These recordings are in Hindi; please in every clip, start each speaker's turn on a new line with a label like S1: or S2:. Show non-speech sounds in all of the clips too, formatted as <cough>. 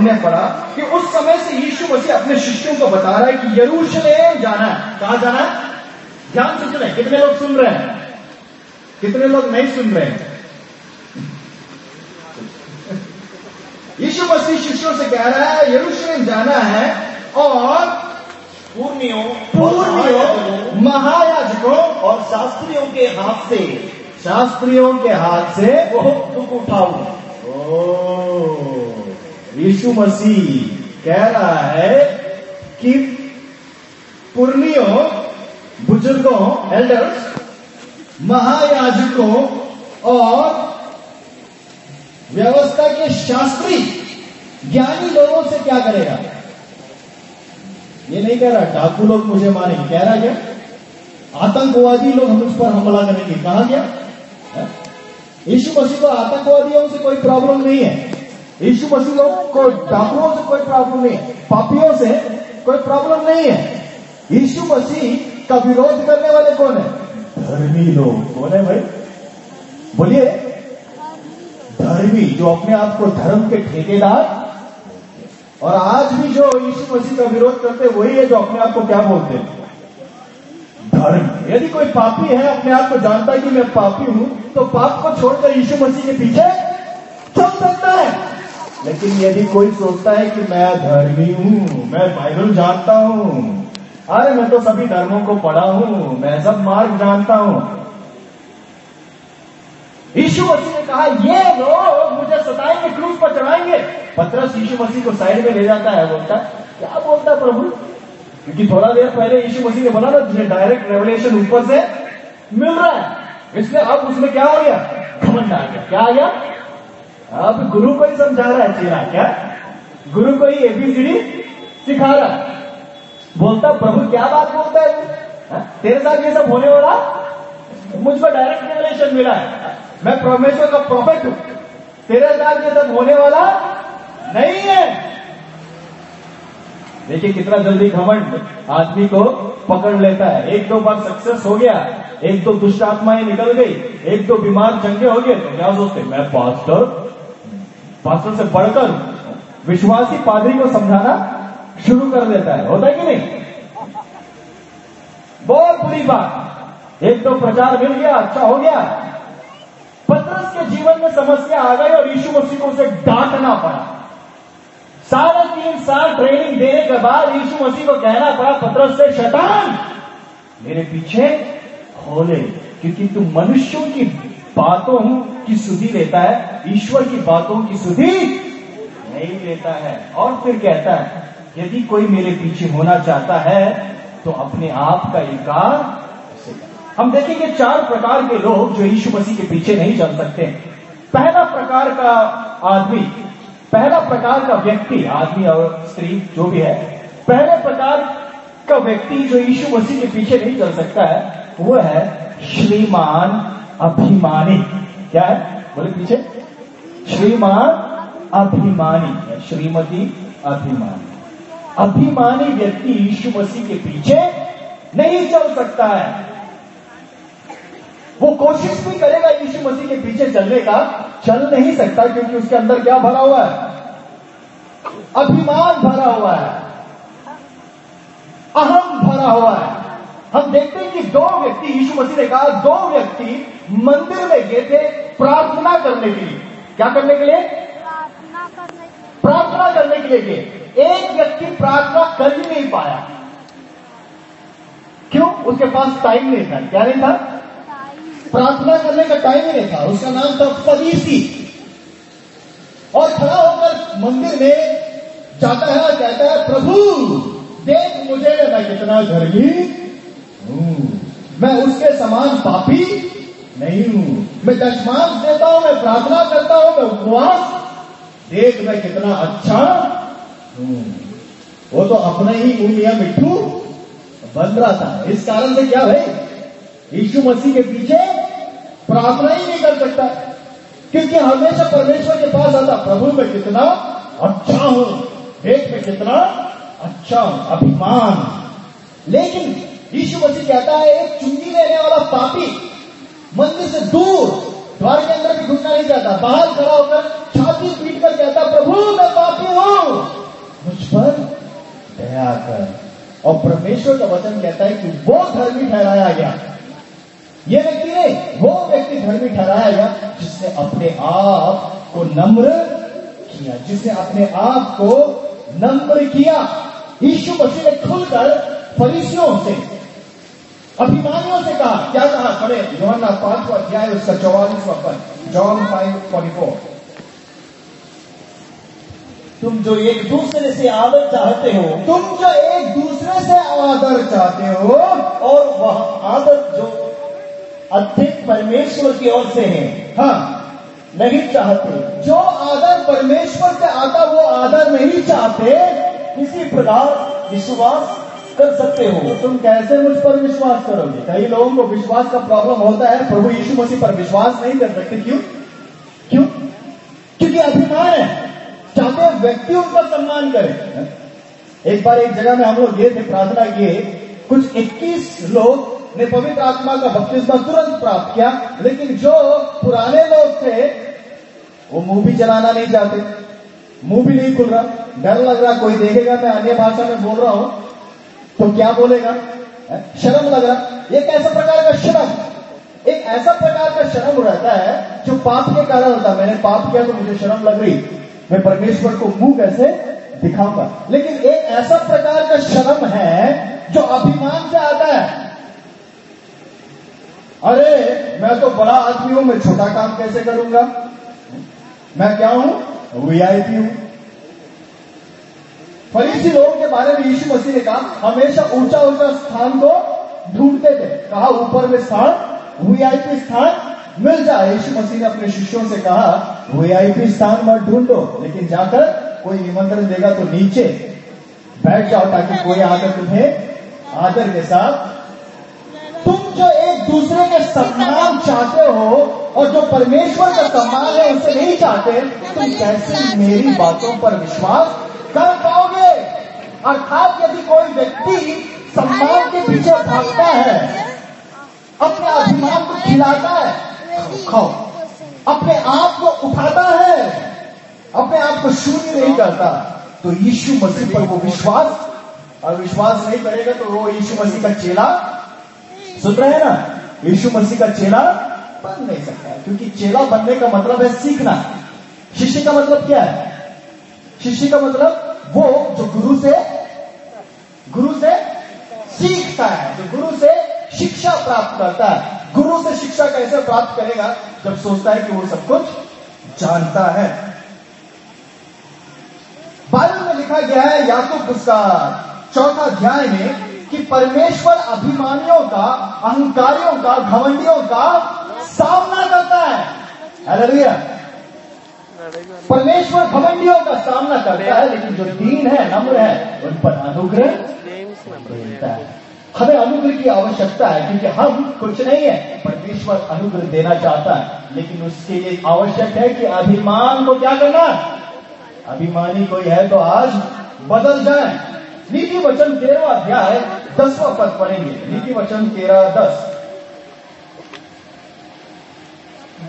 S1: हमने पढ़ा कि उस समय से यीशु मसीह अपने शिष्यों को बता रहा है कि यरूशलेम जाना है। कहा जाना है? ध्यान से सुने कितने लोग सुन रहे हैं? कितने लोग नहीं सुन रहे हैं? यीशु मसीह शिष्यों से कह रहा है यरूशलेम जाना है और
S2: पूर्णियों
S1: पूर्णियों महायाजकों
S2: और शास्त्रियों के हाथ से।
S1: शास्त्रियों के हाथ से
S2: वो दुख उठाऊ।
S1: यीशु मसीह कह रहा है कि पुर्णियों बुज़ुर्गों एल्डर्स महायाजकों और व्यवस्था के शास्त्री, ज्ञानी लोगों से क्या करेगा? ये नहीं कह रहा, डाकू लोग मुझे मारेंगे। कह रहा क्या? आतंकवादी लोग हम उस पर हमला करेंगे। कहा गया यीशु मसीह को आतंकवादियों से कोई प्रॉब्लम नहीं है। यीशु मसीह लोग को डाकुओं से कोई प्रॉब्लम नहीं पापियों से कोई प्रॉब्लम नहीं है। यीशु मसीह का विरोध करने वाले कौन है? धर्मी लोग। कौन है भाई? बोलिए। धर्मी, जो अपने आप को धर्म के ठेकेदार। और आज भी जो यीशु मसीह का विरोध करते वही है जो अपने आप को क्या बोलते हैं? धर्म। यदि कोई पापी है, अपने आप को जानता है कि मैं पापी हूँ तो पाप को छोड़कर यीशु मसीह के पीछे चल सकता है। लेकिन यदि कोई सोचता है कि मैं धर्मी हूँ, मैं बाइबल जानता हूँ, अरे मैं तो सभी धर्मों को पढ़ा हूँ, मैं सब मार्ग जानता हूँ। यीशु मसीह ने कहा, ये लोग मुझे सताएँगे, क्रूस पर चढ़ाएँगे। पत्रस यीशु मसीह को साइड में ले जाता है, बोलता क्या बोलता है प्रभु? क्योंकि थोड़ा देर पहले यीशु मसीह ने बोला ना, तुझे डायरेक्ट रेवलेशन ऊपर से मिल रहा है। इसलिए अब उसमें क्या हो गया? घमंड आ गया। क्या आ गया? अब गुरु को ही समझा रहा है चेहरा क्या? गुरु को ही एबीसीडी सिखा रहा है। बोलता, प्रभु, क्या बात बोलता है हा? तेरे साथ ये सब होने वाला? मुझको डायरेक्ट रेवलेशन मिला है। मैं परमेश्वर का प्रॉफिट हूँ। तेरे साथ ये सब होने वाला नहीं है। देखिए, कितना जल्दी घमंड आदमी को पकड़ लेता है। एक दो बार सक्सेस हो गया, एक दो दुष्ट आत्माएँ निकल गई, एक दो बीमार चंगे हो गए तो क्या सोचते मैं पास्टर पास्टर से बढ़कर विश्वासी पादरी को समझाना शुरू कर देता है। होता है कि नहीं? बहुत बुरी बात। एक तो प्रचार मिल गया अच्छा हो गया। पत्रस के जीवन में समस्या आ गई और यीशु मसीह को उसे डांटना पड़ा। साढ़े तीन साल ट्रेनिंग देने के बाद यीशु मसीह को कहना पड़ा, पत्रस से शैतान, मेरे पीछे खोले, क्योंकि तू मनुष्यों की बातों की सुधि लेता है, ईश्वर की बातों की सुधि नहीं लेता है। और फिर कहता है, यदि कोई मेरे पीछे होना चाहता है तो अपने आप का इनकार हम देखेंगे चार प्रकार के लोग जो यीशु मसीह के पीछे नहीं चल सकते। पहला प्रकार का आदमी, पहला प्रकार का व्यक्ति, आदमी और स्त्री, जो भी है, पहले प्रकार का व्यक्ति जो यीशु मसीह के पीछे नहीं चल सकता है, वो है श्रीमान अभिमानी। क्या है? बोले पीछे। श्रीमान अभिमानी। श्रीमती अभिमानी। अभिमानी व्यक्ति यीशु मसीह के पीछे नहीं चल सकता है। वो कोशिश भी करेगा यीशु मसीह के पीछे चलने का। चल नहीं सकता क्योंकि उसके अंदर क्या भरा हुआ है? अभिमान भरा हुआ है। अहम भरा हुआ है। हम देखते हैं कि दो व्यक्ति, यीशु मसीह ने कहा, दो व्यक्ति मंदिर में गए थे प्रार्थना करने के लिए। क्या करने के लिए?
S3: प्रार्थना करने के
S1: प्रार्थना करने के लिए गए। एक व्यक्ति प्रार्थना कर ही नहीं पाया। क्यों? उसके पास टाइम नहीं था। क्या नहीं था? प्रार्थना करने का टाइम ही नहीं था। उसका नाम था फरीसी। और खड़ा होकर मंदिर में जाता है और कहता है प्रभु देख मुझे मैं कितना धर्मी हूँ। मैं उसके समान पापी नहीं हूँ। मैं दशमांश देता हूँ, मैं प्रार्थना करता हूँ, मैं उपवास। देख मैं कितना अच्छा हूँ। वो तो अपने ही उंगलियाँ मिट्टू बन रहा था। इस कारण से क्या भाई? यीशु मसीह के पीछे प्रार्थना ही नहीं कर सकता। क्योंकि हमेशा परमेश्वर के पास आता, प्रभु, मैं कितना अच्छा हूँ। देख मैं कितना अच्छा हूँ। अभिमान। लेकिन यीशु मसीह कहता है, एक चुंगी लेने वाला पापी मंदिर से दूर, द्वार के अंदर भी घुसना नहीं चाहता। बाहर खड़ा होकर छाती पीट कर कहता, प्रभु, मैं पापी हूँ। मुझ पर दया कर। और परमेश्वर का वचन कहता है कि वो धर्मी ठहराया गया। ये व्यक्ति नहीं, वो व्यक्ति धर्मी ठहराया गया, जिसने अपने आप को नम्र किया, जिसने अपने आप को नम्र किया। यीशु मसीह ने खुलकर फरीसियों से अभिमानियों से कहा, क्या कहा पढ़े? योहन्ना पांचवा अध्याय, उसका चौवालीसवा पद, जॉन फाइव फोर्टी फोर।
S2: तुम जो एक दूसरे से आदर चाहते हो,
S1: तुम जो एक दूसरे से आदर चाहते हो,
S2: और वह आदर जो अधिक परमेश्वर की ओर से है
S1: हाँ
S2: नहीं चाहते।
S1: जो आदर परमेश्वर से आता, वो आदर नहीं चाहते।
S2: किसी प्रकार विश्वास कर सकते हो।
S1: तो तुम कैसे मुझ पर विश्वास करोगे? कई लोगों को विश्वास का प्रॉब्लम होता है, प्रभु यीशु मसीह पर विश्वास नहीं कर सकते। क्यों? क्यों? क्योंकि अभिमान है। चाहते व्यक्ति उनका सम्मान करे। एक बार एक जगह में हम लोग गए थे, प्रार्थना किए। कुछ 21 लोग ने पवित्र आत्मा का बपतिस्मा तुरंत प्राप्त किया, लेकिन जो पुराने लोग थे, वो मुँह भी चलाना नहीं चाहते। मुँह भी नहीं खुल रहा। डर लग रहा, कोई देखेगा, मैं अन्य भाषा में बोल रहा हूँ। तो क्या बोलेगा? शर्म लग रहा। एक ऐसा प्रकार का शर्म। एक ऐसा प्रकार का शर्म रहता है जो पाप के कारण होता है। मैंने पाप किया तो मुझे शर्म लग रही। मैं परमेश्वर को मुँह कैसे दिखाऊँगा? लेकिन एक ऐसा प्रकार का शर्म है जो अभिमान से आता है। अरे, मैं तो बड़ा आदमी हूँ, मैं छोटा काम कैसे करूँगा? मैं क्या हूँ? वीआईपी हूँ। फरीसी लोगों के बारे में यीशु मसीह ने कहा, हमेशा ऊँचा ऊँचा स्थान को ढूंढते थे। कहा, ऊपर में स्थान वीआईपी स्थान मिल जाए। यीशु मसीह ने अपने शिष्यों से कहा वीआईपी स्थान मत ढूंढो, लेकिन जाकर कोई निमंत्रण देगा तो नीचे बैठ जाओ, ताकि कोई आकर तुम्हें आदर के साथ तुम जो एक दूसरे के सम्मान चाहते हो और जो परमेश्वर का सम्मान है, उसे नहीं चाहते, तुम कैसे मेरी बातों पर विश्वास कर पाओगे? अर्थात यदि कोई व्यक्ति सम्मान के पीछे भागता है, अपने अभिमान को खिलाता है, खाओ। अपने आप को उठाता है, अपने आप को शून्य नहीं करता तो यीशु मसीह पर वो विश्वास, और विश्वास नहीं करेगा तो वो यीशु मसीह का चेला, सुन रहे हैं ना? यीशु मसीह का चेला बन नहीं सकता, क्योंकि चेला बनने का मतलब है सीखना। शिष्य का मतलब क्या है? शिष्य का मतलब वो जो गुरु से गुरु से सीखता है, जो गुरु से शिक्षा प्राप्त करता है। गुरु से शिक्षा कैसे प्राप्त करेगा? जब सोचता है कि वो सब कुछ जानता है। बाइबल में लिखा गया है, याकूब उसका चौथा अध्याय में, कि परमेश्वर अभिमानियों का, अहंकारियों का, घमंडियों का सामना करता है। परमेश्वर घमंडियों का सामना करता है, लेकिन जो दीन है, नम्र है, उन पर अनुग्रह देता है। हमें अनुग्रह की आवश्यकता है, क्योंकि हम कुछ नहीं है, परमेश्वर अनुग्रह देना चाहता है, लेकिन उसके लिए आवश्यक है कि अभिमान को क्या करना अभिमानी कोई है तो आज बदल जाए। नीति वचन तेरह अध्याय दसवा पद पढ़ेंगे। नीति वचन तेरह दस।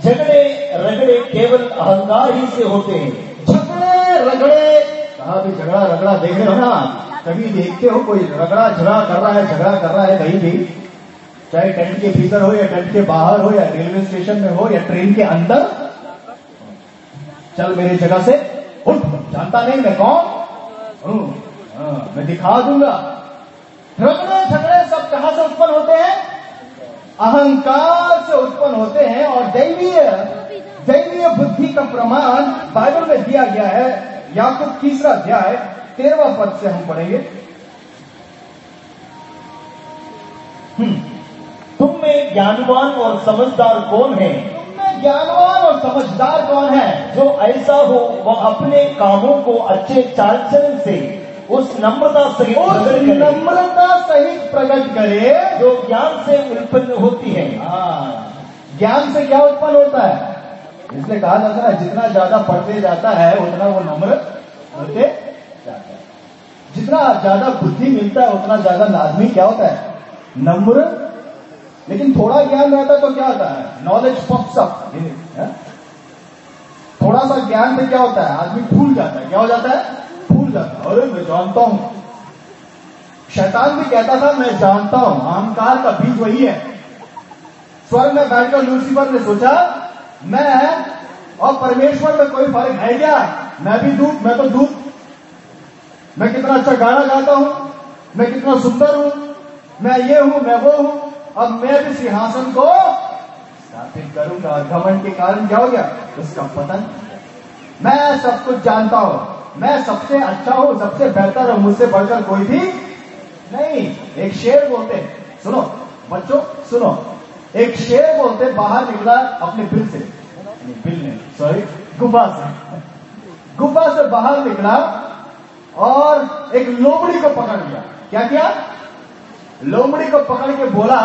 S2: झगड़े रगड़े केवल अहंकार ही से होते हैं।
S1: झगड़े रगड़े कहा भी झगड़ा रगड़ा देख रहे हो ना? कभी देखते हो कोई रगड़ा झगड़ा कर रहा है झगड़ा कर रहा है कहीं भी? चाहे टेंट के भीतर हो या टेंट के बाहर हो या रेलवे स्टेशन में हो या ट्रेन के अंदर। चल मेरी जगह से उठ जानता नहीं मैं कौन? हूँ हाँ, मैं दिखा दूँगा। रगड़े झगड़े सब कहाँ से उत्पन्न होते हैं? अहंकार से उत्पन्न होते हैं और दैवीय दैवीय बुद्धि का प्रमाण बाइबल में दिया गया है। याकूब तीसरा अध्याय तेरवा पद से हम पढ़ेंगे।
S2: हम्म। तुम में ज्ञानवान और समझदार कौन है?
S1: तुममें ज्ञानवान और समझदार कौन है?
S2: जो ऐसा हो वह अपने कामों को अच्छे चाल चलन से उस नम्रता सहित
S1: उस
S2: करे,
S1: नम्रता सहित प्रकट करे।
S2: जो ज्ञान से उत्पन्न होती है।
S1: हाँ, ज्ञान से क्या उत्पन्न होता है? इसलिए कहा जाता है जितना ज़्यादा पढ़ते जाता है उतना वो नम्र होते जाता है। जितना ज़्यादा बुद्धि मिलता है उतना ज़्यादा आदमी क्या होता है? नम्र। लेकिन थोड़ा ज्ञान रहता है तो क्या होता है? नॉलेज पॉप्स अप थोड़ा सा ज्ञान से क्या होता है? आदमी फूल जाता है। क्या हो जाता है? फूल जाता अरे, मैं जानता हूँ। शैतान भी कहता था, मैं जानता हूँ, अहंकार का बीज वही है। स्वर्ग में बैठकर लूसीफर ने सोचा, मैं और परमेश्वर में कोई फ़र्क है क्या? मैं भी दूत मैं तो दूत मैं कितना अच्छा गाना गाता हूँ, मैं कितना सुंदर हूँ, मैं ये हूँ, मैं वो हूँ। अब मैं भी सिंहासन को स्थापित करूँगा। घमंड के कारण क्या हो गया? उसका पतन। मैं सब कुछ जानता हूँ। मैं सबसे अच्छा हूँ, सबसे बेहतर हूँ, मुझसे बढ़कर कोई भी नहीं। एक शेर बोलते सुनो, बच्चों, सुनो। एक शेर बोलते बाहर निकला अपने बिल से। बिल नहीं सॉरी गुफा से। गुफा से बाहर निकला और एक लोमड़ी को पकड़ लिया। क्या किया? लोमड़ी को पकड़ के बोला,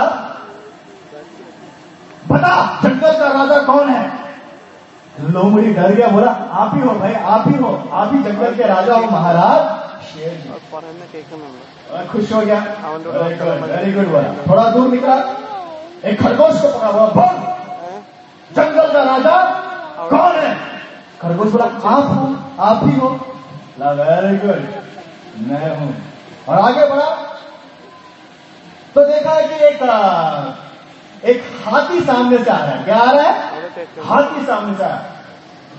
S1: बता, जंगल का राजा कौन है? लोमड़ी डर गया बोला आप ही हो भाई आप ही हो आप ही जंगल के राजा हो महाराज। खुश हो गया। वेरी गुड बोला। थोड़ा दूर निकला। एक खरगोश को पकड़ा बोला। बोल जंगल का राजा कौन है? खरगोश बोला आप हो आप ही हो। वेरी गुड मैं हूँ। और आगे बढ़ा तो देखा है कि एक एक हाथी सामने से आ रहा है। क्या आ रहा है? हाथी सामने से आ रहा है।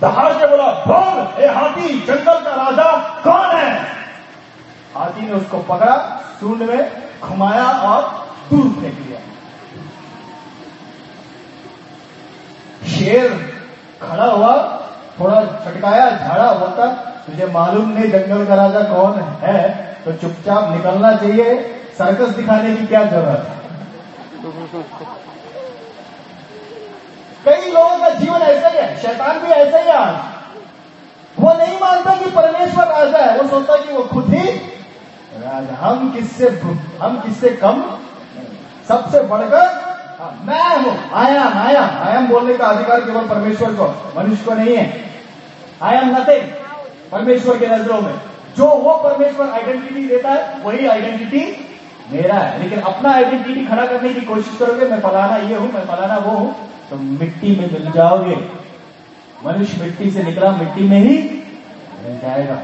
S1: दहाड़ के बोला बोल ए हाथी, जंगल का राजा कौन है? हाथी ने उसको पकड़ा, सूंड में घुमाया और दूर फेंक दिया। शेर खड़ा हुआ, थोड़ा छटकाया झाड़ा बोलता तुझे मालूम नहीं जंगल का राजा कौन है तो चुपचाप निकलना चाहिए। सर्कस दिखाने की क्या ज़रूरत है? कई लोगों का जीवन ऐसा ही है शैतान भी ऐसा ही है वो नहीं मानता कि परमेश्वर राजा है वो सोचता कि वो खुद ही राजा हम किससे हम किससे कम सबसे बढ़कर हाँ, मैं हूँ। आयाम आयाम आयाम बोलने का अधिकार केवल परमेश्वर को मनुष्य को नहीं है। आई एम नथिंग परमेश्वर के नज़रों में। जो वो परमेश्वर आइडेंटिटी देता है वही आइडेंटिटी मेरा है। लेकिन अपना आइडेंटिटी खड़ा करने की कोशिश करोगे मैं फलाना ये हूँ मैं फलाना वो हूँ। तो मिट्टी में मिल जाओगे। मनुष्य मिट्टी से निकला, मिट्टी में ही मिल जाएगा।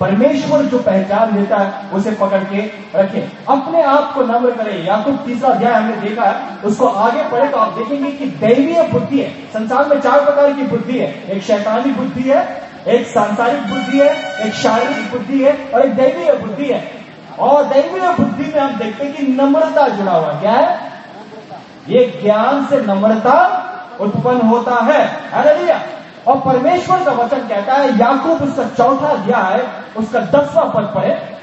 S1: परमेश्वर जो पहचान देता है, उसे पकड़ के रखे। अपने आप को नम्र करे। या तो तीसरा अध्याय हमने देखा है। उसको आगे पढ़े तो आप देखेंगे कि दैवीय बुद्धि है। संसार में चार प्रकार की बुद्धि है। एक शैतानी बुद्धि है, एक सांसारिक बुद्धि है, एक शारीरिक बुद्धि है और एक दैवीय बुद्धि है। और दैवीय बुद्धि में हम देखते हैं कि नम्रता जुड़ा हुआ क्या है? ये ज्ञान से नम्रता उत्पन्न होता है। हालेलुया और परमेश्वर का वचन कहता है, याकूब उसका चौथा अध्याय, उसका दसवां पद पढ़े।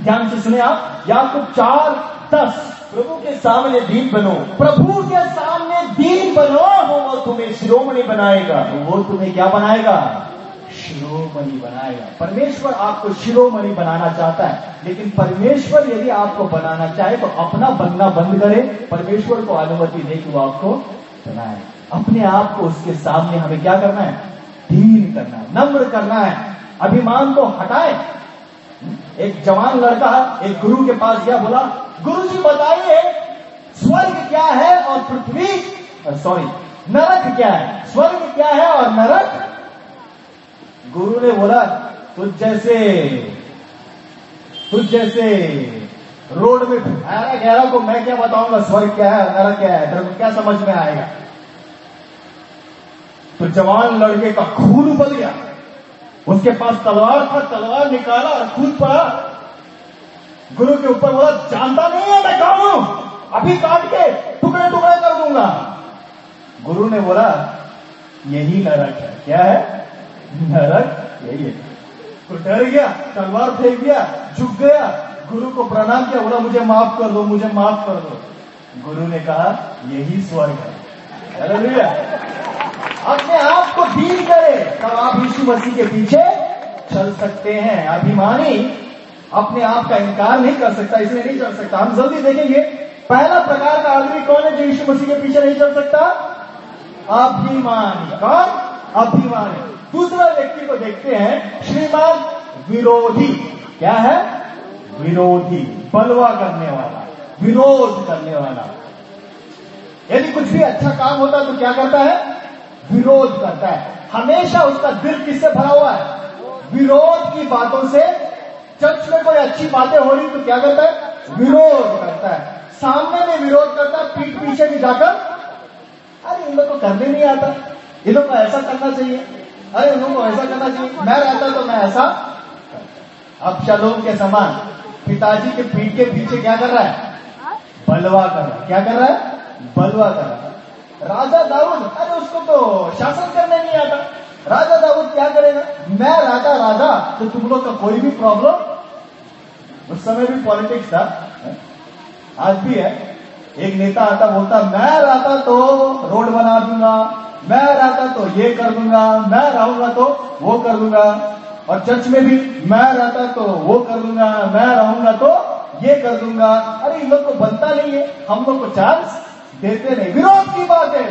S1: ध्यान से सुने आप, याकूब चार दस,
S2: प्रभु के सामने दीन बनो।
S1: प्रभु के सामने दीन बनो,
S2: वो तुम्हें शिरोमणि बनाएगा।
S1: वो तुम्हें क्या बनाएगा? शिरोमणि बनाएगा। परमेश्वर आपको शिरोमणि बनाना चाहता है, लेकिन परमेश्वर यदि आपको बनाना चाहे तो अपना बनना बंद करे। परमेश्वर को अनुमति दे कि वो आपको बनाए। अपने आप को उसके सामने हमें क्या करना है? दीन करना है, नम्र करना है। अभिमान को हटाए। एक जवान लड़का एक गुरु के पास गया, बोला, गुरु जी, बताइए, स्वर्ग क्या है और पृथ्वी सॉरी नरक क्या है? स्वर्ग क्या है और नरक गुरु ने बोला, तुझ जैसे तुझ जैसे रोड में ठहरा गहरा को मैं क्या बताऊँगा? स्वर्ग क्या है नरक क्या है? तेरे को क्या समझ में आएगा? तो जवान लड़के का खून उबल गया। उसके पास तलवार था, तलवार निकाला और कूद पड़ा। गुरु के ऊपर बोला, जानता नहीं है मैं कौन हूँ? अभी काट के टुकड़े टुकड़े कर दूँगा। गुरु ने बोला, यही नरक है। क्या है? नरक यही है। तो डर गया, तलवार फेंक दिया, झुक गया, गुरु को प्रणाम किया, बोला, मुझे माफ़ कर दो, मुझे माफ़ कर दो। गुरु ने कहा, यही स्वर्ग है। अपने आप को डील करे, तब आप यीशु मसीह के पीछे चल सकते हैं। अभिमानी अपने आप का इनकार नहीं कर सकता, इसलिए नहीं चल सकता। हम जल्दी देखेंगे, पहला प्रकार का आदमी कौन है जो यीशु मसीह के पीछे नहीं चल सकता? अभिमानी। कौन? अभिमानी। दूसरा व्यक्ति को देखते हैं, श्रीमान विरोधी। क्या है? विरोधी। बलवा करने वाला। विरोध करने वाला। यदि कुछ भी अच्छा काम होता है तो क्या करता है? विरोध करता है। हमेशा उसका दिल किससे भरा हुआ है? विरोध की बातों से। चर्च में कोई अच्छी बातें हो रही तो क्या करता है? विरोध करता है। सामने में विरोध करता है, पीठ पीछे भी जाकर। अरे, इन लोग को करने नहीं आता। इन लोग को ऐसा करना चाहिए। अरे इन लोग को ऐसा करना चाहिए। मैं रहता तो मैं ऐसा अब शलोम के समान पिताजी के पीठ के पीछे क्या कर रहा है? बलवा कर रहा है। क्या कर रहा है? बलवा कर रहा है। राजा दाऊद, अरे उसको तो शासन करने नहीं आता। राजा दाऊद क्या करेगा? मैं राजा राजा तो तुम लोग का कोई भी प्रॉब्लम उस समय भी पॉलिटिक्स था आज भी है। एक नेता आता बोलता, मैं रहता तो रोड बना दूँगा मैं रहता तो ये कर दूँगा, मैं रहूँगा तो वो कर दूँगा। और चर्च में भी मैं रहता तो वो कर दूँगा, मैं रहूँगा तो ये कर दूँगा। अरे इन लोग को बनता नहीं है, हम लोग को चांस देते नहीं। विरोध की बात है।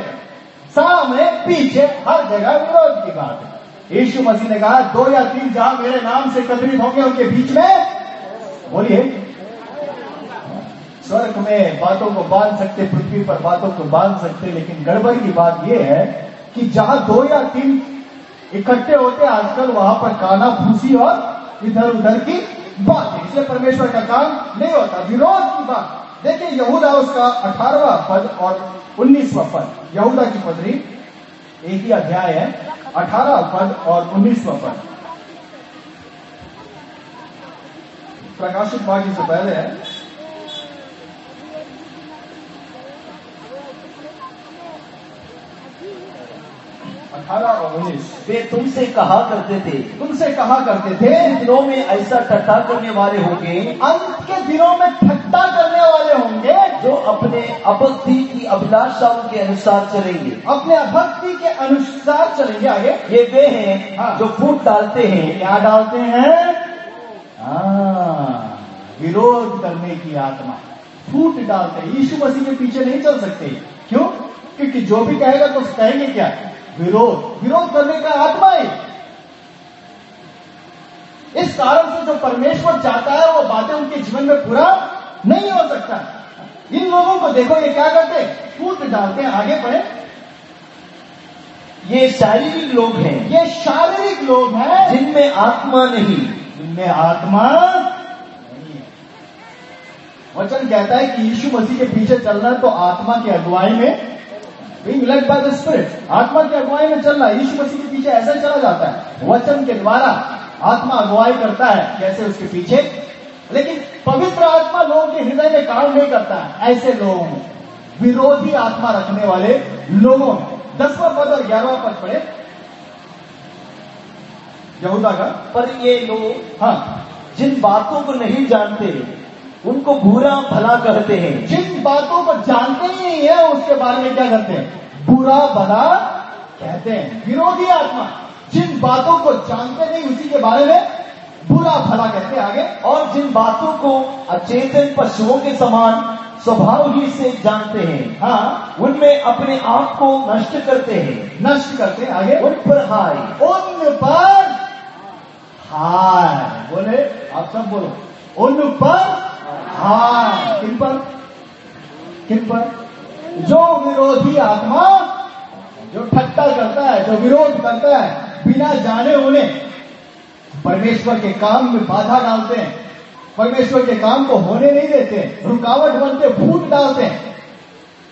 S1: सामने पीछे हर जगह विरोध की बात है। यीशु मसीह ने कहा, दो या तीन जहाँ मेरे नाम से एकत्रित होंगे, उनके बीच में बोलिए। स्वर्ग में बातों को बाँध सकते, पृथ्वी पर बातों को बाँध सकते, लेकिन गड़बड़ की बात यह है कि जहाँ दो या तीन इकट्ठे होते आजकल वहाँ पर काना फूसी और इधर उधर की बात। है इसलिए परमेश्वर का काम नहीं होता, विरोध की बात। देखिए, यहूदा उसका अठारवा पद और उन्नीसवा पद। यहूदा की पदरी एक ही अध्याय है। अठारह पद और उन्नीसवा पद। प्रकाशित भाग्य से पहले है। अठारह और उन्नीस।
S2: वे तुमसे कहा करते थे
S1: तुमसे कहा करते थे
S2: दिनों में ऐसा टट्टा करने वाले होंगे
S1: अंत के दिनों में ठट्टा करने वाले होंगे।
S2: जो अपने अभक्ति की अभिलाषाओं के अनुसार चलेंगे।
S1: अपने अभक्ति के अनुसार चलेंगे आगे।
S2: ये वे हैं
S1: हाँ।
S2: जो फूट डालते हैं।
S1: क्या डालते हैं? हाँ, विरोध करने की आत्मा। फूट डालते हैं। यीशु मसीह के पीछे नहीं चल सकते। क्यों? क्योंकि जो भी कहेगा तो कहेंगे क्या? विरोध। विरोध करने का आत्मा है। इस कारण से जो परमेश्वर चाहता है वो बातें उनके जीवन में पूरा नहीं हो सकता। इन लोगों को देखो ये क्या करते फूट डालते हैं आगे बढ़े
S2: ये शारीरिक लोग हैं।
S1: ये शारीरिक लोग हैं।
S2: जिनमें आत्मा नहीं।
S1: जिनमें आत्मा नहीं है। वचन कहता है कि यीशु मसीह के पीछे चलना है तो आत्मा की अगुवाई में being led by the spirit आत्मा की अगुवाई में चलना। यीशु मसीह के पीछे ऐसा चला जाता है। वचन के द्वारा आत्मा अगुवाई करता है कैसे उसके पीछे? लेकिन पवित्र आत्मा लोगों के हृदय में काम नहीं करता है। ऐसे लोगों में विरोधी आत्मा रखने वाले लोगों में। दसवां पद और ग्यारहवा पद पढ़े। यहूदा का?
S2: पर ये लोग
S1: हाँ।
S2: जिन बातों को नहीं जानते उनको बुरा भला कहते हैं।
S1: जिन बातों को जानते ही नहीं है उसके बारे में क्या करते हैं? बुरा भला कहते हैं। विरोधी आत्मा। जिन बातों को जानते नहीं उसी के बारे में बुरा भला कहते हैं आगे।
S2: और जिन बातों को अचेतन पशुओं के समान स्वभाव ही से जानते हैं
S1: हाँ।
S2: उनमें अपने आप को नष्ट करते हैं।
S1: नष्ट करते हैं आगे।
S2: उन पर हाय।
S1: उन पर हाय। बोले आप सब बोलो। उन पर हाय किन पर? किन पर? जो विरोधी आत्मा जो ठट्टा करता है, जो विरोध करता है, बिना जाने उन्हें परमेश्वर के काम में बाधा डालते हैं। परमेश्वर के काम को होने नहीं देते, रुकावट बनते, फूट डालते हैं।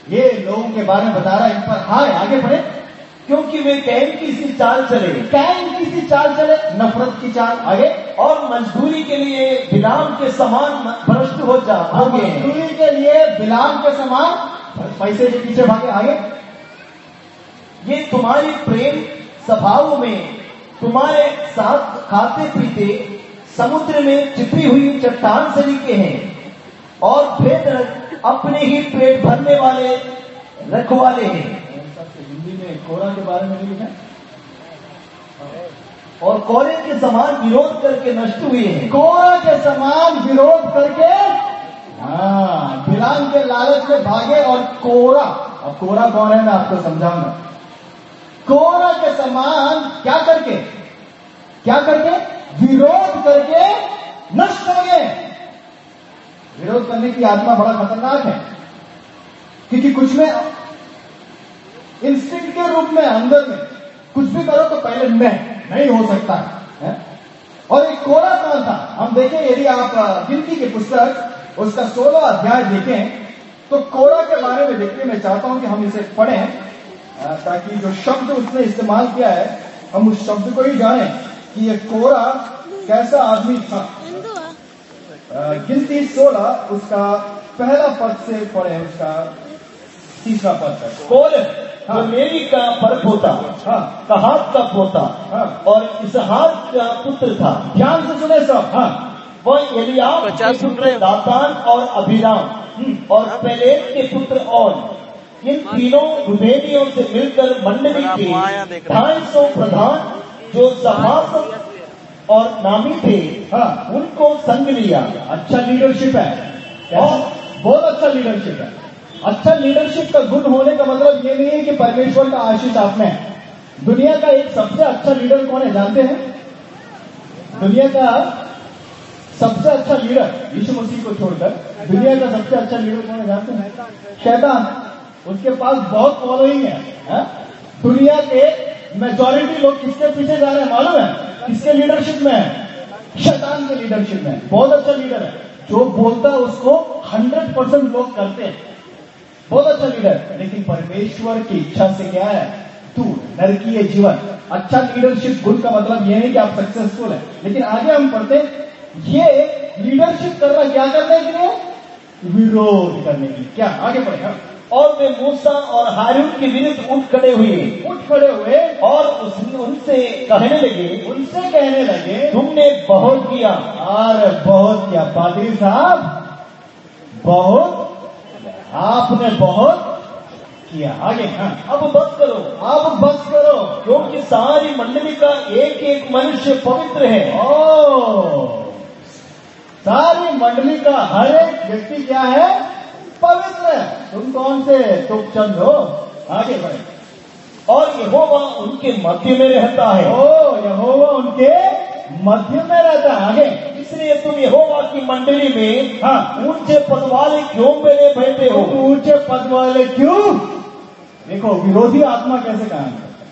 S1: ये लोगों के बारे में बता रहा है, इन पर हाय, आगे बढ़े।
S2: क्योंकि वे कैन की सी चाल चले।
S1: कैन की सी चाल चले नफरत की चाल आगे
S2: और मजदूरी के लिए बिलाम के समान भ्रष्ट हो जा।
S1: मजदूरी के लिए बिलाम के समान पैसे के पीछे भागे आगे।
S2: ये तुम्हारे प्रेम स्वभाव में तुम्हारे साथ खाते पीते समुद्र में छिपी हुई चट्टान से लिखे हैं और भेद अपने ही पेट भरने वाले रखवाले हैं।
S1: कोरा के बारे में नहीं लिखा?
S2: और कोरे के समान विरोध करके नष्ट हुए हैं।
S1: कोरा के समान विरोध करके हाँ के लालच में भागे और कोरा अब कोरा कौन है मैं आपको समझाऊँगा। कोरा के समान क्या करके क्या करके? विरोध करके नष्ट हो गए। विरोध करने की आत्मा बड़ा खतरनाक है, क्योंकि कुछ में इंस्टिंक्ट के रूप में, अंदर में। कुछ भी करो तो पहले मैं नहीं हो सकता है और एक कोरा कौन था। हम देखें, यदि आप गिनती की पुस्तक, उसका सोलह अध्याय देखें तो कोरा के बारे में देखिए मैं चाहता हूँ कि हम इसे पढ़ें ताकि जो शब्द उसने इस्तेमाल किया है, हम उस शब्द को ही जानें कि ये कोरा कैसा आदमी था। गिनती सोलह, उसका पहला पद से पढ़े, उसका तीसरा पद तक।
S2: जो मेरी का परपोता
S1: हाँ।
S2: कहात का पोता
S1: हाँ।
S2: और इसहाक का पुत्र था।
S1: ध्यान से सुने सब। हाँ।
S2: वह एलियाब के
S4: सुन
S2: पुत्र
S4: रहे
S2: दातान और अभिराम
S1: हम्म,
S2: और पेलेत के पुत्र और। इन तीनों रुबेनियों से मिलकर मंडली के ढाई सौ प्रधान जो सभासद और नामी थे
S1: हाँ।
S2: उनको संग लिया।
S1: अच्छा लीडरशिप है। और बहुत अच्छा लीडरशिप है। अच्छा लीडरशिप का गुण होने का मतलब ये नहीं है कि परमेश्वर का आशीष आप में है। दुनिया का एक सबसे अच्छा लीडर कौन है जानते हैं? दुनिया का सबसे अच्छा लीडर यीशु मसीह को छोड़कर दुनिया का सबसे अच्छा लीडर कौन है जानते हैं? शैतान उसके पास बहुत फॉलोइंग है, है? दुनिया के मेजोरिटी लोग किसके पीछे जा रहे हैं मालूम है? किसके लीडरशिप में है? शैतान के लीडरशिप में बहुत अच्छा लीडर है जो बोलता है उसको हंड्रेड परसेंट लोग करते हैं। बहुत अच्छा लीडर लेकिन परमेश्वर की इच्छा से क्या है? तू नरकीय जीवन। अच्छा लीडरशिप गुण का मतलब यह है कि आप सक्सेसफुल है। लेकिन आगे हम पढ़ते ये लीडरशिप करना क्या करने के लिए विरोध करने के लिए। क्या? आगे बढ़े हाँ।
S2: और वे मूसा और हारून के विरुद्ध उठ खड़े हुए।
S1: उठ खड़े हुए।
S2: और उस, उनसे कहने लगे
S1: उनसे कहने लगे
S2: तुमने बहुत किया।
S1: अरे बहुत क्या। पादरी साहब बहुत आपने बहुत किया। आगे हाँ
S2: अब बस करो,
S1: अब बस करो,
S2: क्योंकि सारी मंडली का एक एक मनुष्य पवित्र है।
S1: ओ सारी मंडली का हर एक व्यक्ति क्या है? पवित्र है। तुम कौन से? तुम चंद हो। आगे बढ़े।
S2: और यहोवा उनके मध्य में रहता है।
S1: ओ यहोवा उनके मध्य में रहता है आगे।
S2: इसलिए तुम यहोवा की मंडली में
S1: हाँ
S2: ऊँचे पद वाले क्यों बने बैठे हो?
S1: ऊँचे पद वाले क्यों? देखो विरोधी आत्मा कैसे काम करता है?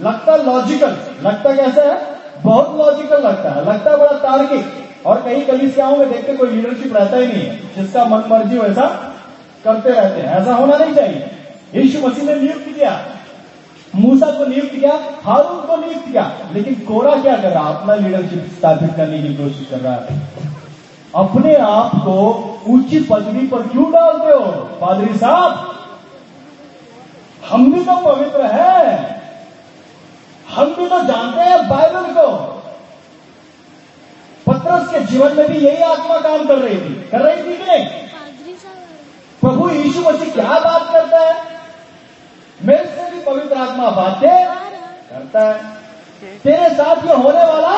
S1: लगता लॉजिकल लगता कैसा है? बहुत लॉजिकल लगता है। लगता है बड़ा तार्किक। और कहीं से में देखते कोई लीडरशिप रहता ही नहीं है। जिसका मन मर्ज़ी वैसा करते रहते हैं। ऐसा होना नहीं चाहिए। यीशु मसीह ने नियुक्त किया। मूसा को नियुक्त किया हारून को नियुक्त किया। लेकिन कोरा क्या कर रहा? अपना लीडरशिप स्थापित करने की कोशिश कर रहा है। अपने आप को ऊँची पदवी पर क्यों डालते हो? पादरी साहब हम भी तो पवित्र है। हम भी तो जानते हैं बाइबल को। पत्रस के जीवन में भी यही आत्मा काम कर रही थी। कर रही थी कि नहीं? प्रभु यीशु मसीह क्या बात करता है? मेरे से पवित्र आत्मा बातें करता है। तेरे साथ ये होने वाला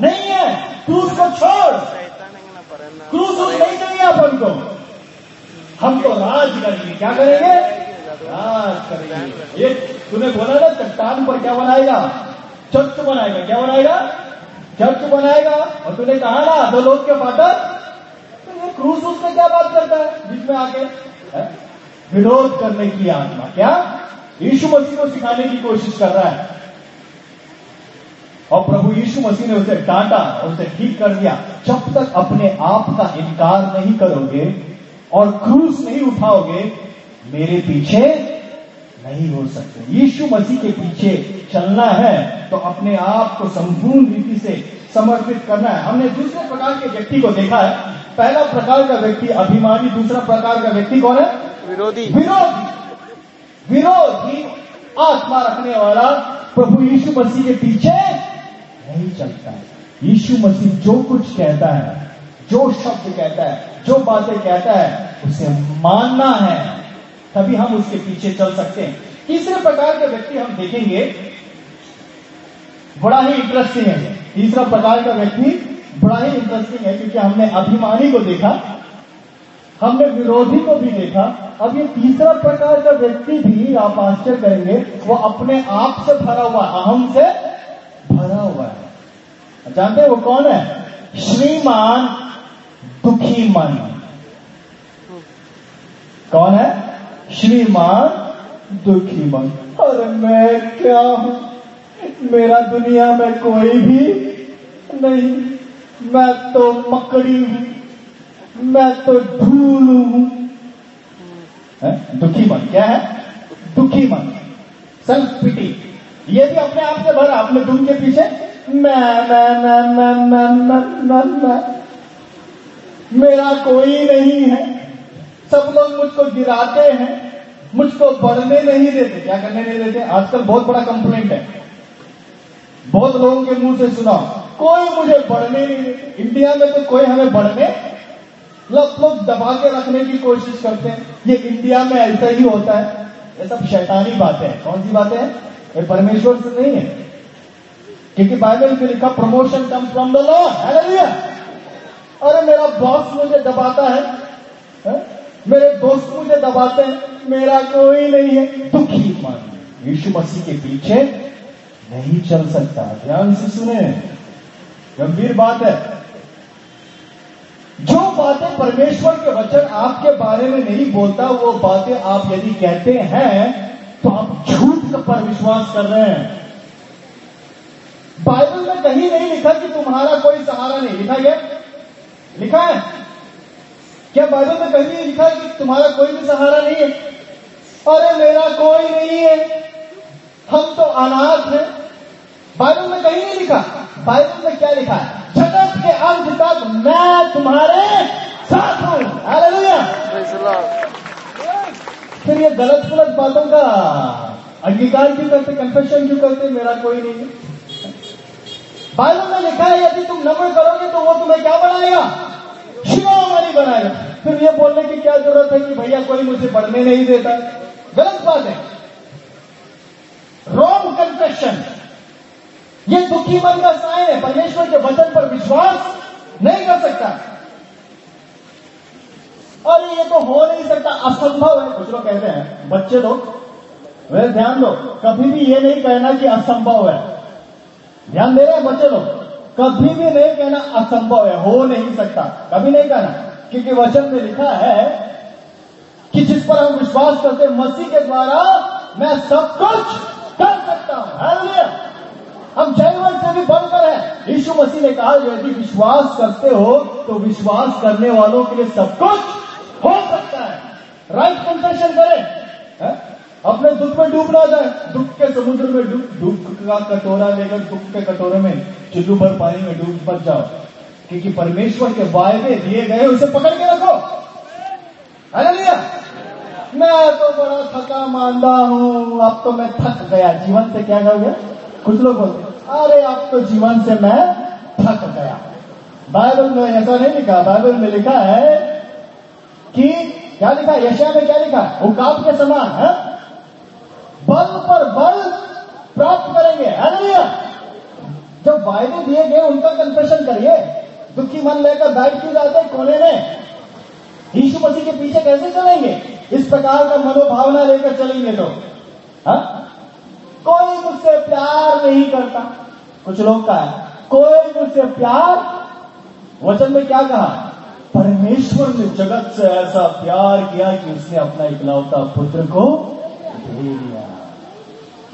S1: नहीं है। क्रूस को छोड़। क्रूस उस नहीं चाहिए अपन को। हम तो राज करेंगे। क्या करेंगे? राज करेंगे। ये तूने बोला ना, चट्टान पर क्या बनाएगा? चर्च बनाएगा। क्या बनाएगा? चर्च बनाएगा। और तूने कहा ना, दो लोग के फाटक तो ये क्रूस उसमें क्या बात करता है? बीच में आके विरोध करने की आत्मा। क्या? यीशु मसीह को सिखाने की कोशिश कर रहा है। और प्रभु यीशु मसीह ने उसे डांटा उसे ठीक कर दिया। जब तक अपने आप का इनकार नहीं करोगे और क्रूस नहीं उठाओगे मेरे पीछे नहीं हो सकते। यीशु मसीह के पीछे चलना है तो अपने आप को संपूर्ण रीति से समर्पित करना है। हमने दूसरे प्रकार के व्यक्ति को देखा है। पहला प्रकार का व्यक्ति अभिमानी दूसरा प्रकार का व्यक्ति कौन है?
S4: विरोधी।
S1: विरोधी। विरोधी आत्मा रखने वाला प्रभु यीशु मसीह के पीछे नहीं चलता है। यीशु मसीह जो कुछ कहता है, जो शब्द कहता है, जो बातें कहता है, उसे मानना है। तभी हम उसके पीछे चल सकते हैं। तीसरे प्रकार के व्यक्ति हम देखेंगे, बड़ा ही इंटरेस्टिंग है। तीसरा प्रकार का व्यक्ति बड़ा ही इंटरेस्टिंग है, क्योंकि हमने अभिमानी को देखा। हमने विरोधी को भी देखा। अब ये तीसरा प्रकार का व्यक्ति भी आप आश्चर्य करेंगे, वो अपने आप से भरा हुआ अहम से भरा हुआ है। जानते हैं वो कौन है? श्रीमान दुखी मन। कौन है? श्रीमान दुखी मन। अरे मैं क्या हूँ? मेरा दुनिया में कोई भी नहीं। मैं तो मकड़ी हूँ। मैं तो हूँ। दुखी मन। क्या है? दुखी मन। सेल्फ पिटी ये भी अपने आप से भरा, अपने दुख के पीछे। मैं मैं मैं मैं मैं मैं मैं मैं। मेरा कोई नहीं है। सब लोग मुझको गिराते हैं। मुझको बढ़ने नहीं देते। क्या करने नहीं देते? आजकल बहुत बड़ा कंप्लेंट है। बहुत लोगों के मुँह से सुना कोई मुझे बढ़ने नहीं देते। इंडिया में तो कोई हमें बढ़ने लोग लोग दबा के रखने की कोशिश करते हैं। ये इंडिया में ऐसा ही होता है। ये सब शैतानी बातें हैं। कौन सी बातें हैं? ये परमेश्वर से नहीं है। क्योंकि बाइबल में लिखा promotion come from the Lord अरे मेरा बॉस मुझे दबाता है, है? मेरे दोस्त मुझे दबाते हैं। मेरा कोई नहीं है। दुखी मन यीशु मसीह के पीछे नहीं चल सकता। ध्यान से सुने। गंभीर बात है। जो बातें परमेश्वर के वचन आपके बारे में नहीं बोलता, वो बातें आप यदि कहते हैं तो आप झूठ पर विश्वास कर रहे हैं। बाइबल में कहीं नहीं लिखा कि तुम्हारा कोई सहारा नहीं। लिखा है लिखा है। क्या बाइबल में कहीं नहीं लिखा कि तुम्हारा कोई भी सहारा नहीं है? अरे मेरा कोई नहीं है। हम तो अनाथ हैं। बाइबल में कहीं नहीं लिखा। बाइबल में क्या लिखा है? जगत के अंत तक मैं तुम्हारे साथ हूँ। फिर ये गलत गलत बातों का अंगीकार क्यों करते कन्फेशन क्यों करते मेरा कोई नहीं है। बाइबल में लिखा है यदि तुम नम्र करोगे तो वो तुम्हें क्या बनाएगा? शिरोमणि बनाएगा। फिर ये बोलने की क्या ज़रूरत है कि भैया कोई मुझे बढ़ने नहीं देता? गलत बात है। रॉन्ग कन्फेशन ये दुखी मन का साइन है, परमेश्वर के वचन पर विश्वास नहीं कर सकता। और ये तो हो नहीं सकता, असंभव है। कुछ लोग कहते हैं, बच्चे लोग वे ध्यान दो, कभी भी ये नहीं कहना कि असंभव है। ध्यान दे रहे हैं बच्चे लोग, कभी भी नहीं कहना असंभव है, हो नहीं सकता। कभी नहीं कहना, क्योंकि वचन में लिखा है कि जिस पर हम विश्वास करते मसीह के द्वारा मैं सब कुछ कर सकता हूँ। हम जैवन से भी बढ़कर है। यीशु मसीह ने कहा यदि विश्वास करते हो तो विश्वास करने वालों के लिए सब कुछ हो सकता है। राइट कंसेशन करें? अपने दुख में डूब ना जाए। दुख के समुद्र में डूब, दुख का कटोरा लेकर दुख के कटोरे में चिल्लू भर पानी में डूब मत जाओ। क्योंकि परमेश्वर के वायदे दिए गए उसे पकड़ के रखो। हालेलुया मैं तो बड़ा थका मांदा हूँ। अब तो मैं थक गया। जीवन से क्या कहोगे कुछ लोग बोलते अरे अब तो जीवन से मैं थक गया। बाइबल में ऐसा नहीं लिखा, बाइबल में लिखा है कि, क्या लिखा है यशया में क्या लिखा? है उकाब के समान, है? बल पर बल प्राप्त करेंगे। हालेलुया। जब वायदे दिए गए, उनका कन्फेशन करिए। दुखी मन लेकर बैठ क्यों जाते हैं कोने में? यीशु मसीह के पीछे कैसे चलेंगे? इस प्रकार का मनोभावना लेकर चलेंगे तो हा? कोई मुझसे प्यार नहीं करता। कुछ लोग का है, कोई मुझसे प्यार, वचन में क्या कहा? परमेश्वर ने जगत से ऐसा प्यार किया कि उसने अपना इकलौता पुत्र को दे दिया।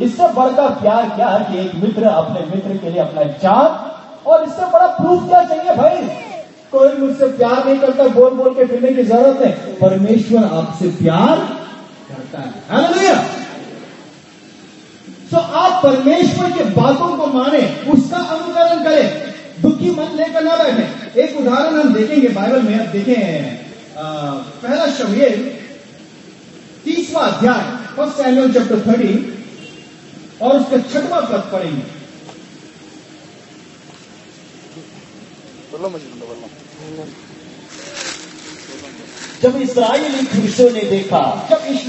S1: इससे बढ़कर प्यार क्या है कि एक मित्र अपने मित्र के लिए अपना जान और इससे बड़ा प्रूफ क्या चाहिए भाई? कोई मुझसे प्यार नहीं करता बोल बोल के फिरने की ज़रूरत है परमेश्वर आपसे प्यार करता है। सो आप परमेश्वर के बातों को माने उसका अनुकरण करें। दुखी मन लेकर ना बैठे। एक उदाहरण हम देखेंगे बाइबल में। अब देखें आ, पहला शवेल तीसवा अध्याय फ़र्स्ट सैमुअल चैप्टर थर्टी और उसका छठवा पद पढ़ेंगे।
S2: जब इसराइली पुरुषों ने देखा
S1: जब पुरुषों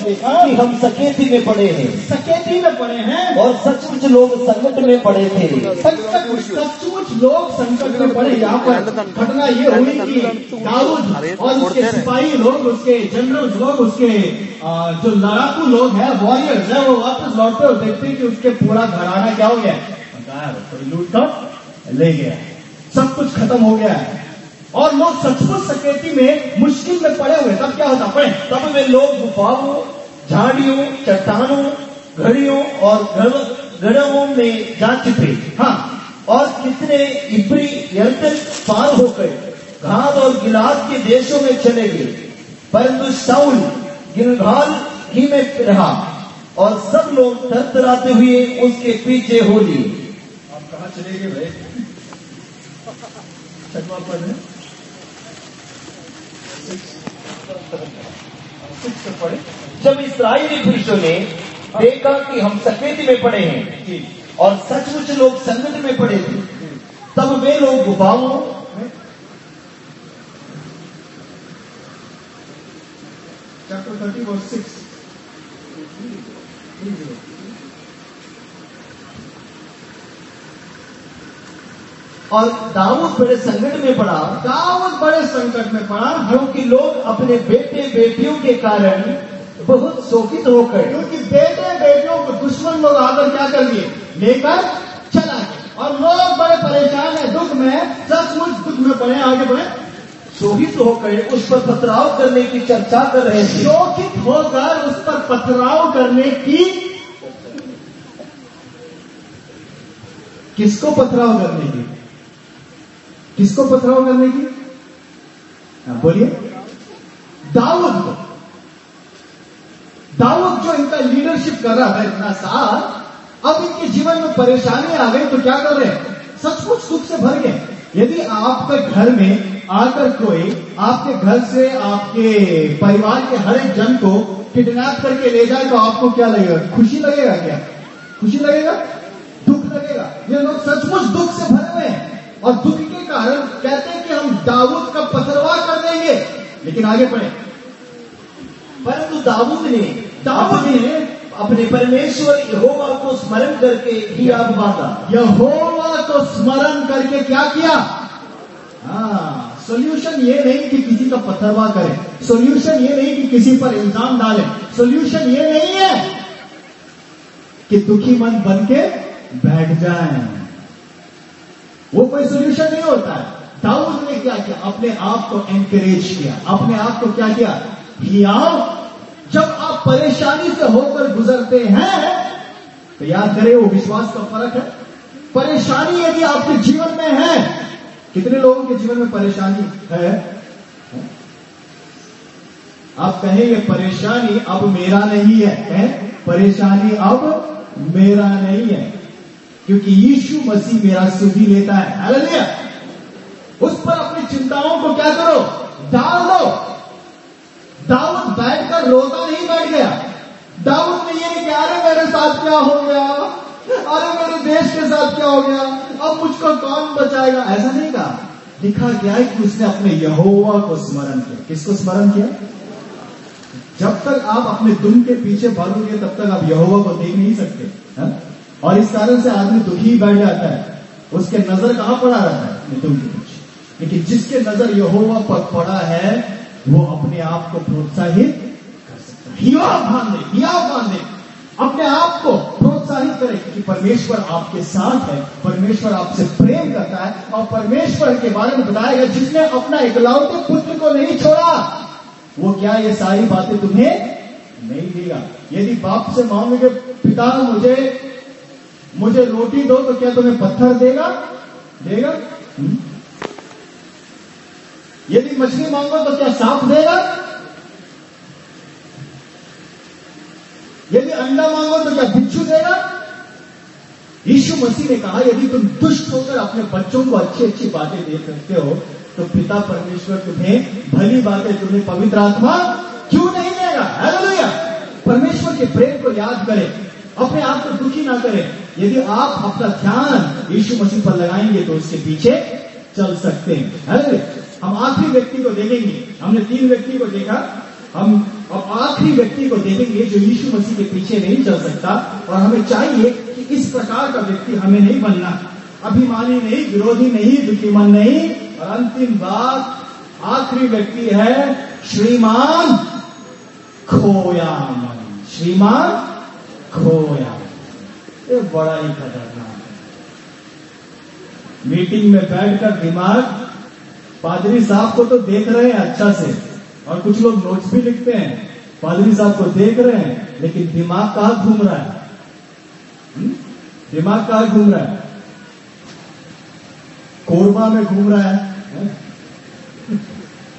S1: ने देखा
S2: कि हम सकेती में पड़े हैं।
S1: सकेती में पड़े हैं।
S2: और सचमुच लोग संकट में पड़े थे।
S1: सचमुच सचमुच लोग संकट में पड़े। यहाँ पर घटना ये हुई कि दाऊद और उसके सिपाही लोग उसके जनरल लोग उसके जो लड़ाकू लोग हैं वॉरियर्स है वो वापस लौटते हुए देखते हैं कि उसके पूरा घराना क्या हो गया। लूट कर ले गया। सब कुछ खत्म हो गया। है और लोग सचमुच सकेती में मुश्किल में पड़े हुए तब क्या होता? पड़े
S2: तब वे लोग गुफाओं झाड़ियों चट्टानों घड़ियों और गढ़ों में जा छिपे
S1: हाँ
S2: और कितने इब्री यर्दन पार हो गए। घात और गिलाद के देशों में चले गए। परंतु साउल गिलगाल ही में रहा और सब लोग थरथराते हुए उसके पीछे हो लिए।
S1: आप कहा चले गए भाई छठवा पद है सिक्स से पढ़े
S2: जब इसराइली पुरुषों ने देखा कि हम सफेदी में पड़े हैं और सचमुच लोग संकट में पड़े थे तब वे लोग गुफाओं
S1: चैप्टर थर्टी वर्स सिक्स
S2: और दाऊद बड़े संकट में पड़ा।
S1: दाऊद बड़े संकट में पड़ा।
S2: क्योंकि लोग अपने बेटे बेटियों के कारण बहुत शोकित होकर
S1: क्योंकि बेटे बेटियों को दुश्मन लोग आकर क्या कर लिए लेकर चला गए और लोग बड़े परेशान है, दुख में सचमुच दुख में पड़े, आगे बढ़े।
S2: शोकित होकर उस पर पथराव करने की चर्चा कर रहे थे।
S1: शोकित होकर उस पर पथराव करने की किसको पथराव करने की? किसको पथराव करने की? हाँ, बोलिए। दाऊद को। दाऊद जो इनका लीडरशिप कर रहा था इतना साल अब इनके जीवन में परेशानी आ गई तो क्या कर रहे हैं? सचमुच सुख से भर गए। यदि आपके घर में आकर कोई आपके घर से आपके परिवार के हर एक जन को किडनैप करके ले जाए तो आपको क्या लगेगा? खुशी लगेगा क्या? खुशी लगेगा? दुख लगेगा। ये लोग सचमुच दुख से भरे हुए हैं। और दुख के कारण कहते हैं कि हम दाऊद का पथरवा कर देंगे। लेकिन आगे बढ़े
S2: परंतु दाऊद ने
S1: दाऊद ने
S2: अपने परमेश्वर यहोवा को स्मरण करके ही आग बांधा।
S1: यहोवा को स्मरण करके क्या किया? हाँ सोल्यूशन ये नहीं कि किसी का पथरवा करें। सोल्यूशन ये नहीं कि किसी पर इल्ज़ाम डालें। सोल्यूशन ये नहीं है कि दुखी मन बन के बैठ जाएँ। वो कोई सोल्यूशन नहीं होता है। दाऊद ने क्या किया? अपने आप को एनकरेज किया। अपने आप को क्या किया? हियाव जब आप परेशानी से होकर गुजरते हैं तो याद करें, वो विश्वास का फ़र्क है। परेशानी यदि आपके जीवन में है, कितने लोगों के जीवन में परेशानी है? आप कहें ये परेशानी अब मेरा नहीं है। कहें, परेशानी अब मेरा नहीं है। क्योंकि यीशु मसीह मेरा सुधी लेता है। हालेलुया उस पर अपनी चिंताओं को क्या करो? डाल दो। दाऊद बैठकर रोता नहीं बैठ गया। दाऊद ने ये नहीं कहा अरे मेरे साथ क्या हो गया? अरे मेरे देश के साथ क्या हो गया? अब मुझको कौन बचाएगा? ऐसा नहीं कहा। लिखा गया है कि उसने अपने यहोवा को स्मरण किया। किसको स्मरण किया? जब तक आप अपने दुम के पीछे भागोगे, तब तक आप यहोवा को देख नहीं सकते, है? और इस कारण से आदमी दुखी बैठ जाता है। उसके नज़र कहाँ पड़ा रहता है? दुम के पीछे। लेकिन जिसके नज़र यहोवा पर पड़ा है, वो अपने आप को प्रोत्साहित कर सकता है। हिया बांधे हिया बांधे अपने आप को प्रोत्साहित करें कि परमेश्वर आपके साथ है, परमेश्वर आपसे प्रेम करता है और परमेश्वर के बारे में बताया गया, जिसने अपना इकलौते पुत्र को नहीं छोड़ा। वो क्या ये सारी बातें तुम्हें नहीं देगा यदि बाप से मांगोगे, पिता मुझे मुझे रोटी दो तो क्या तुम्हें पत्थर देगा? देगा? यदि मछली मांगो तो क्या सांप देगा? यदि अंडा मांगो तो क्या बिच्छू देगा? यीशु मसीह ने कहा, यदि तुम दुष्ट होकर अपने बच्चों को अच्छी अच्छी बातें दे सकते हो तो पिता परमेश्वर तुम्हें भली बातें, तुम्हें पवित्र आत्मा क्यों नहीं देगा? परमेश्वर के प्रेम को याद करें, अपने आप को दुखी ना करें। यदि आप अपना ध्यान यीशु मसीह पर लगाएँगे तो उसके पीछे चल सकते हैं। हालेलुया हम आखिरी व्यक्ति को देखेंगे। हमने तीन व्यक्ति को देखा। हम अब आखिरी व्यक्ति को देखेंगे जो यीशु मसीह के पीछे नहीं चल सकता और हमें चाहिए कि इस प्रकार का व्यक्ति हमें नहीं बनना। अभिमानी नहीं, विरोधी नहीं दुखी मन नहीं। और अंतिम बात, आखिरी व्यक्ति है श्रीमान खोया मन। श्रीमान खोया ये बड़ा ही खतरनाक है। मीटिंग में बैठकर दिमाग, पादरी साहब को तो देख रहे हैं अच्छा से, और कुछ लोग नोट्स भी लिखते हैं, पादरी साहब को देख रहे हैं, लेकिन दिमाग कहाँ घूम रहा है? हुँ? दिमाग कहाँ घूम रहा है? कोरबा में घूम रहा है?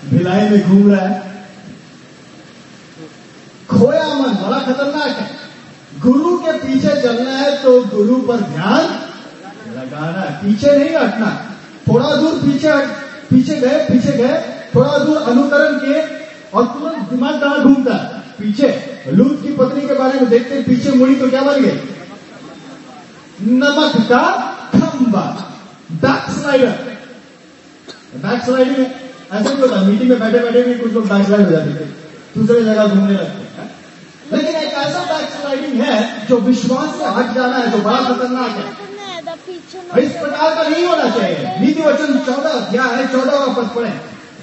S1: भिलाई में घूम रहा है। खोया मन, बड़ा खतरनाक है। गुरु के पीछे चलना है तो गुरु पर ध्यान लगाना है। पीछे नहीं हटना। थोड़ा दूर पीछे पीछे गए पीछे गए। थोड़ा दूर अनुकरण किए और तुरंत दिमाग कहाँ है? पीछे। लूट की पत्नी के बारे में देखते पीछे मुड़ी तो क्या बन गई? नमक का खंबा। बैक स्लाइडर बैक स्लाइडिंग ऐसा नहीं होता मीटिंग में बैठे बैठे भी कुछ लोग बैक स्लाइड हो जाते थे दूसरे जगह घूमने लगते लेकिन एक ऐसा बैक स्लाइडिंग है जो विश्वास से हट जाना है जो बड़ा खतरनाक है। इस प्रकार का नहीं होना चाहिए। नीति वचन चौदह अध्याय है चौदह का पद पढ़े।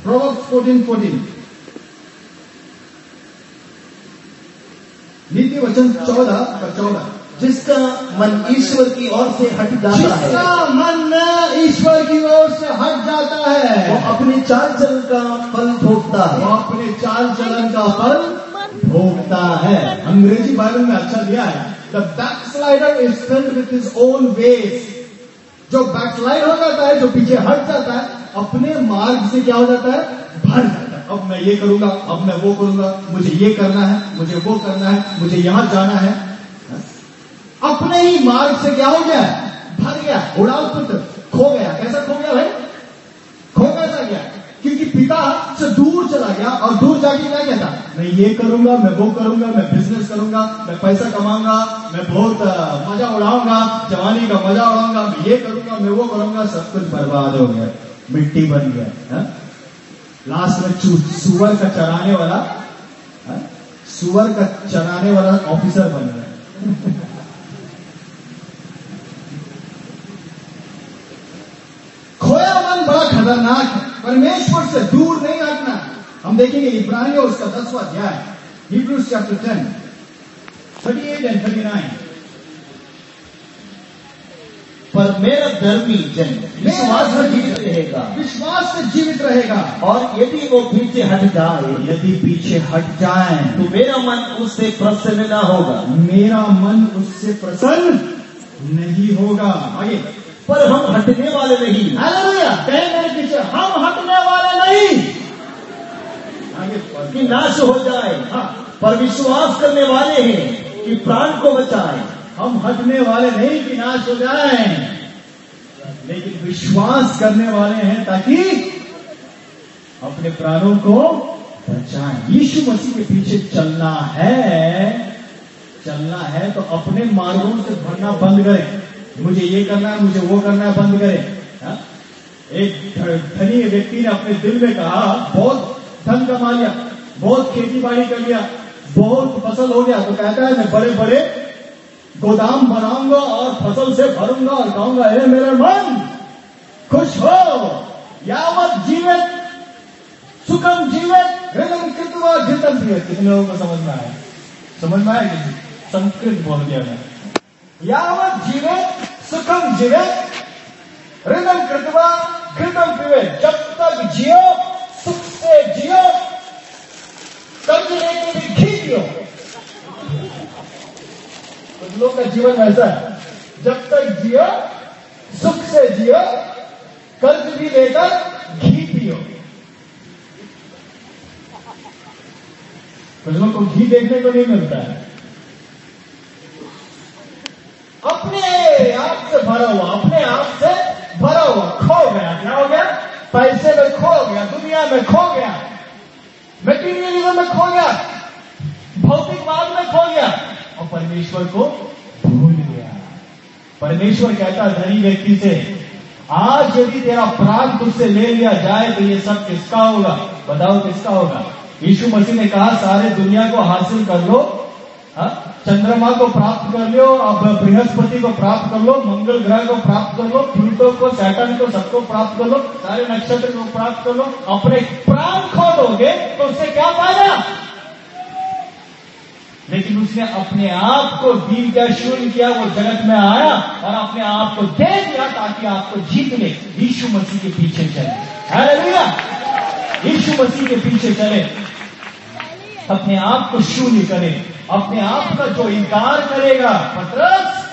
S1: Proverbs fourteen fourteen. नीति वचन चौदह का चौदह।
S2: जिसका मन ईश्वर की ओर से हट जाता है।
S1: जिसका मन ईश्वर की ओर से हट जाता है।
S2: वो अपने चाल चलन का फल भोगता
S1: वो अपने चाल चलन का फल भोगता है। अंग्रेज़ी बाइबल में अच्छा दिया है। The backslider is filled with his own ways जो बैकस्लाइड हो जाता है, जो पीछे हट जाता है, अपने मार्ग से क्या हो जाता है? भर जाता है। अब मैं ये करूँगा, अब मैं वो करूँगा, मुझे ये करना है, मुझे वो करना है, मुझे यहाँ जाना है। अपने ही मार्ग से क्या हो गया? भर गया उड़ाल पुत्र खो गया। कैसा खो गया भाई? खो कैसा गया? पिता से दूर चला गया और दूर जाके क्या कहता, मैं ये करूँगा, मैं वो करूँगा, मैं बिज़नेस करूँगा, मैं पैसा कमाऊँगा, मैं बहुत मज़ा उड़ाऊँगा, जवानी का मज़ा उड़ाऊँगा, मैं ये करूँगा, मैं वो करूँगा, सब कुछ बर्बाद हो गया, मिट्टी बन गया हाँ? लास्ट में चू- सुअर का चराने वाला हाँ? सुअर का चराने वाला ऑफिसर बन गया <laughs> खोया मन बड़ा खतरनाक है परमेश्वर से दूर नहीं हटना हम देखेंगे इब्राहिम उसका दसवां अध्याय Hebrews chapter ten thirty eight and thirty nine
S2: पर मेरा धर्मी जन विश्वास में जीवित रहेगा।
S1: विश्वास से जीवित रहेगा।
S2: और यदि वो पीछे हट जाए
S1: यदि पीछे हट जाए
S2: तो मेरा मन उससे प्रसन्न न होगा।
S1: मेरा मन उससे प्रसन्न नहीं होगा। आगे
S2: पर हम हटने वाले नहीं।
S1: कहे मेरे पीछे हम हटने वाले नहीं।
S2: कि नाश हो जाए।
S1: हाँ
S2: पर विश्वास करने वाले हैं कि प्राण को बचाए।
S1: हम हटने वाले नहीं कि नाश हो जाए। लेकिन विश्वास करने वाले हैं ताकि अपने प्राणों को बचाए। यीशु मसीह के पीछे चलना है चलना है तो अपने मार्गों से भरना बंद करें। मुझे ये करना है, मुझे वो करना है, बंद करें। हाँ? एक धनी व्यक्ति ने अपने दिल में कहा, बहुत धन कमा लिया, बहुत खेती बाड़ी कर लिया, बहुत फ़सल हो गया। तो कहता है, मैं बड़े बड़े गोदाम बनाऊँगा और फ़सल से भरूँगा और कहूँगा हे मेरे मन, खुश हो, यावत जीवित सुखम जीवित हृदय कृतवा घृतम जीवित कितने लोगों को समझ में आया? समझ में आया किसी संस्कृत बोल दिया यावत जीवित सुखम जीवे हृदय कृतवा घृतम पीवे। जब तक जियो, सुख से जियो कर्ज लेके भी घी पियो। कुछ लोग का जीवन ऐसा है। जब तक जियो, सुख से जियो, कर्ज भी लेकर घी पियो। कुछ लोग को घी देखने को नहीं मिलता है। अपने आप से भरा हुआ अपने आप से भरा हुआ खो गया, क्या हो गया? पैसे में खो गया, दुनिया में खो गया। मेटीरियलिज्म में खो गया। भौतिकवाद में खो गया। और परमेश्वर को भूल गया। परमेश्वर कहता, धनी व्यक्ति से, आज यदि तेरा प्राण तुझसे ले लिया जाए तो ये सब किसका होगा? बताओ किसका होगा? यीशु मसीह ने कहा, सारे दुनिया को हासिल कर लो। हाँ? चंद्रमा को प्राप्त कर लो अब बृहस्पति को प्राप्त कर लो, मंगल ग्रह को प्राप्त कर लो प्लूटो को सैटर्न को, सबको प्राप्त कर लो, सारे नक्षत्र को प्राप्त कर लो, अपने प्राण खो दोगे तो उससे क्या फ़ायदा? लेकिन उसने अपने आप को दीन क्या शून्य किया, वो जगत में आया और अपने आप को दे दिया ताकि आपको जीत ले यीशु मसीह के पीछे चले। यीशु मसीह के पीछे चले। अपने आप को शून्य करे। अपने आप का जो इनकार करेगा, पत्रस,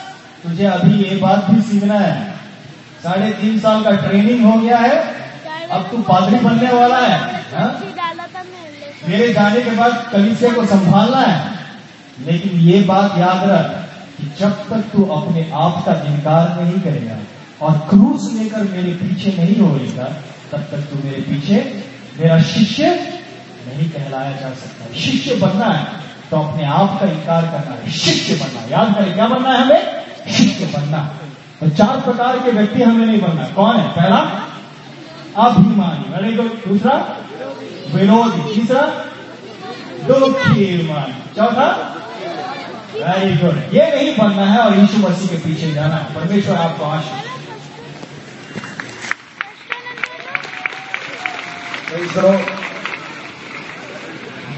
S1: तुझे अभी ये बात भी सीखना है। साढ़े तीन साल का ट्रेनिंग हो गया है, अब तू पादरी बनने वाला है हाँ? मेरे जाने के बाद कलिसिया को संभालना है। लेकिन ये बात याद रख कि जब तक तू अपने आप का इनकार नहीं करेगा और क्रूज लेकर मेरे पीछे नहीं होएगा, तब तक तू मेरे पीछे मेरा शिष्य नहीं कहलाया जा सकता। शिष्य बनना है। तो अपने आप का इनकार करना है, शिष्य बनना याद करें, क्या बनना है हमें? शिष्य बनना। तो चार प्रकार के व्यक्ति हमें नहीं बनना। कौन है? पहला, अभिमानी। वेरी गुड दूसरा, विरोधी। तीसरा, दुखीमान। चौथा वेरी गुड ये नहीं बनना है और यीशु मसीह के पीछे जाना है। परमेश्वर आपको आशीष.